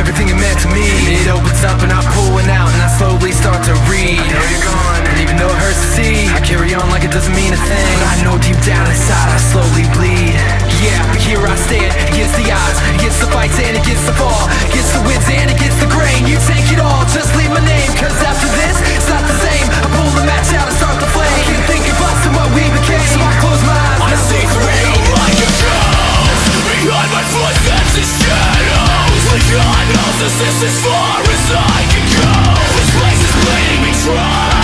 everything it meant to me. It opens up and I pull one out and I slowly start to read. I you're gone, and even though it hurts to see, I carry on like it doesn't mean a thing. But I know deep down inside I slowly bleed. Yeah, but here I stand against the odds, against the fights and against the fall, this is as far as I can go. This place is bleeding me dry